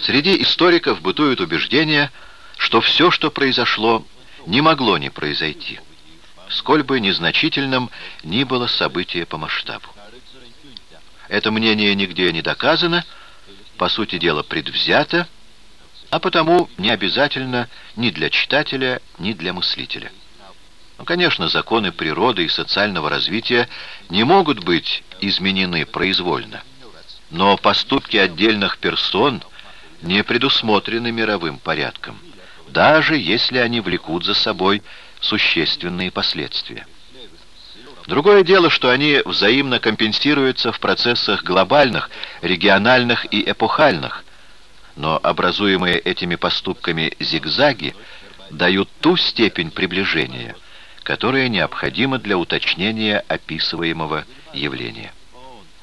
Среди историков бытует убеждение, что все, что произошло, не могло не произойти, сколь бы незначительным ни было событие по масштабу. Это мнение нигде не доказано, по сути дела предвзято, а потому не обязательно ни для читателя, ни для мыслителя. Ну, конечно, законы природы и социального развития не могут быть изменены произвольно, но поступки отдельных персон не предусмотрены мировым порядком, даже если они влекут за собой существенные последствия. Другое дело, что они взаимно компенсируются в процессах глобальных, региональных и эпохальных, но образуемые этими поступками зигзаги дают ту степень приближения, которая необходима для уточнения описываемого явления.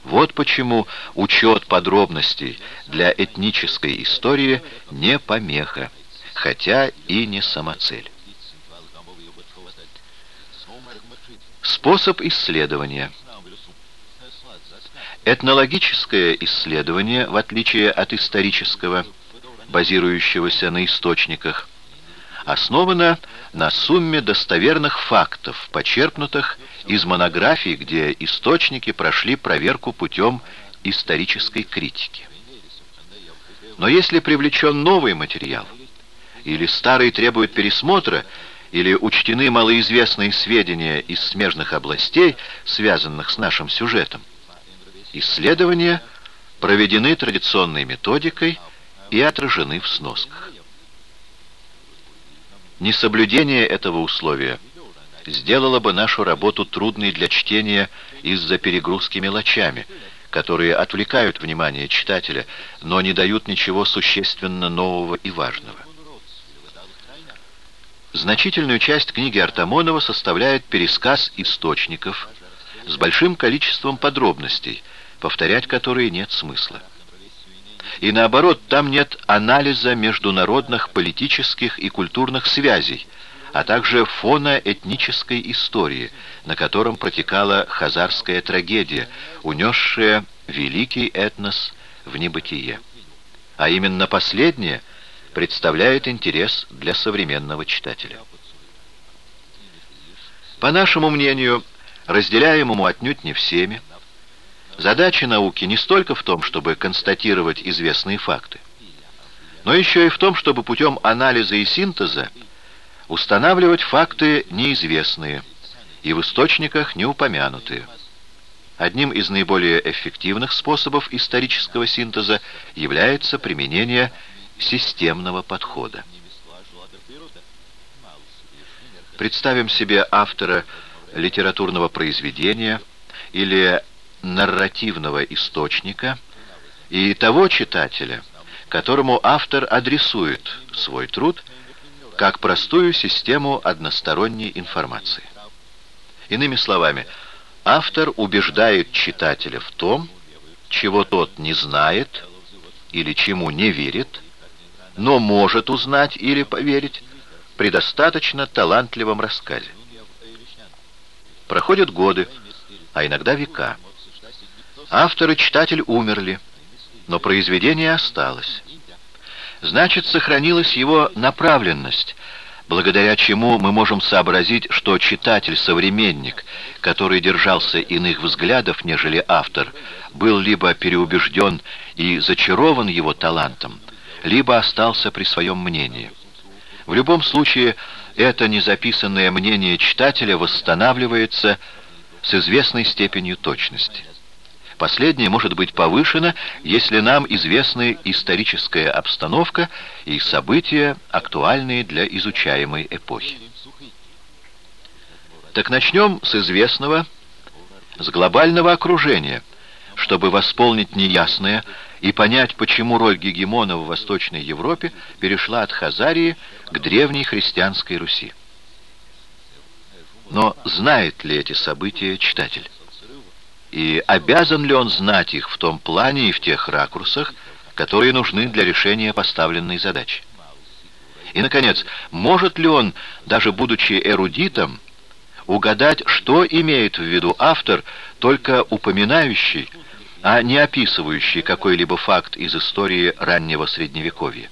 Вот почему учет подробностей для этнической истории не помеха, хотя и не самоцель. Способ исследования. Этнологическое исследование, в отличие от исторического, базирующегося на источниках, основано на сумме достоверных фактов, почерпнутых из монографий, где источники прошли проверку путем исторической критики. Но если привлечен новый материал, или старый требует пересмотра, или учтены малоизвестные сведения из смежных областей, связанных с нашим сюжетом. Исследования проведены традиционной методикой и отражены в сносках. Несоблюдение этого условия сделало бы нашу работу трудной для чтения из-за перегрузки мелочами, которые отвлекают внимание читателя, но не дают ничего существенно нового и важного. Значительную часть книги Артамонова составляет пересказ источников с большим количеством подробностей, повторять которые нет смысла. И наоборот, там нет анализа международных политических и культурных связей, а также фона этнической истории, на котором протекала хазарская трагедия, унесшая великий этнос в небытие. А именно последнее – представляет интерес для современного читателя. По нашему мнению, разделяемому отнюдь не всеми, задача науки не столько в том, чтобы констатировать известные факты, но еще и в том, чтобы путем анализа и синтеза устанавливать факты неизвестные и в источниках не упомянутые. Одним из наиболее эффективных способов исторического синтеза является применение системного подхода. Представим себе автора литературного произведения или нарративного источника и того читателя, которому автор адресует свой труд как простую систему односторонней информации. Иными словами, автор убеждает читателя в том, чего тот не знает или чему не верит, но может узнать или поверить при достаточно талантливом рассказе. Проходят годы, а иногда века. Автор и читатель умерли, но произведение осталось. Значит, сохранилась его направленность, благодаря чему мы можем сообразить, что читатель-современник, который держался иных взглядов, нежели автор, был либо переубежден и зачарован его талантом, либо остался при своем мнении. В любом случае, это незаписанное мнение читателя восстанавливается с известной степенью точности. Последнее может быть повышено, если нам известны историческая обстановка и события, актуальные для изучаемой эпохи. Так начнем с известного, с глобального окружения, чтобы восполнить неясное, и понять, почему роль гегемона в Восточной Европе перешла от Хазарии к древней христианской Руси. Но знает ли эти события читатель? И обязан ли он знать их в том плане и в тех ракурсах, которые нужны для решения поставленной задачи? И, наконец, может ли он, даже будучи эрудитом, угадать, что имеет в виду автор, только упоминающий а не описывающий какой-либо факт из истории раннего Средневековья.